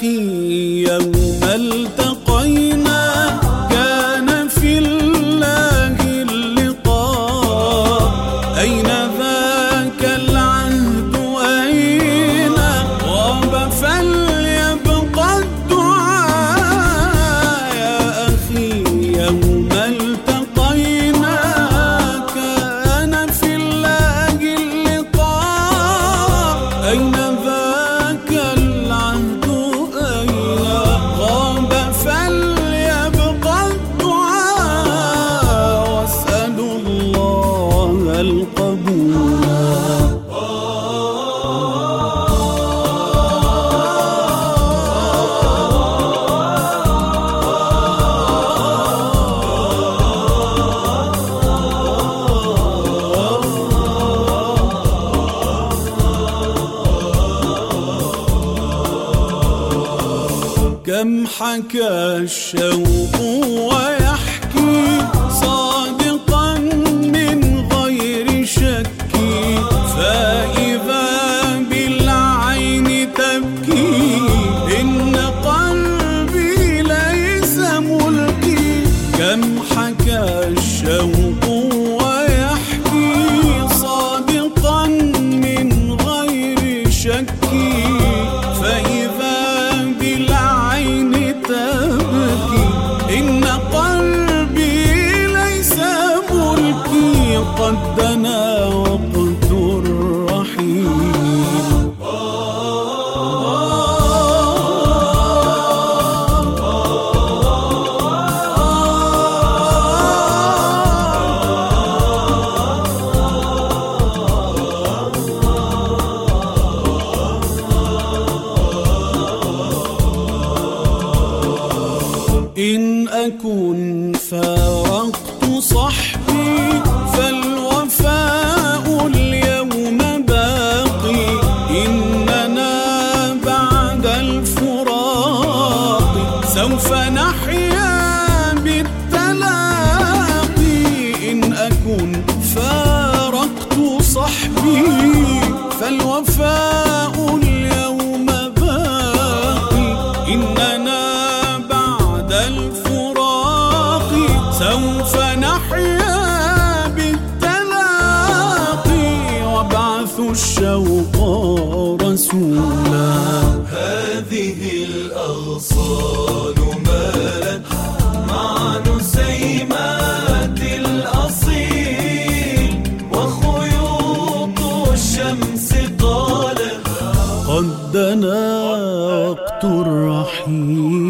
أخي يوم التقينا كان في الله اللقاء. أين ذاك العهد أين غاب فليبقى الدعاء. يا أخي يوم التقينا كان في الله اللقاء. أين كم حكى الشوق ويحكي صادقا من غير شك. فإذا بالعين تبكي إن قلبي ليس ملكي كم حكى الشوق إن أكن فارقت صحبي فالوفاء اليوم باقي. إننا بعد الفراق سوف نحيا نحيا بالتلاقي وبعث الشوق رسولا. هذه الأغصان مالت مع نسيمات الأصيل وخيوط الشمس قالت قد دنا وقت الرحيل.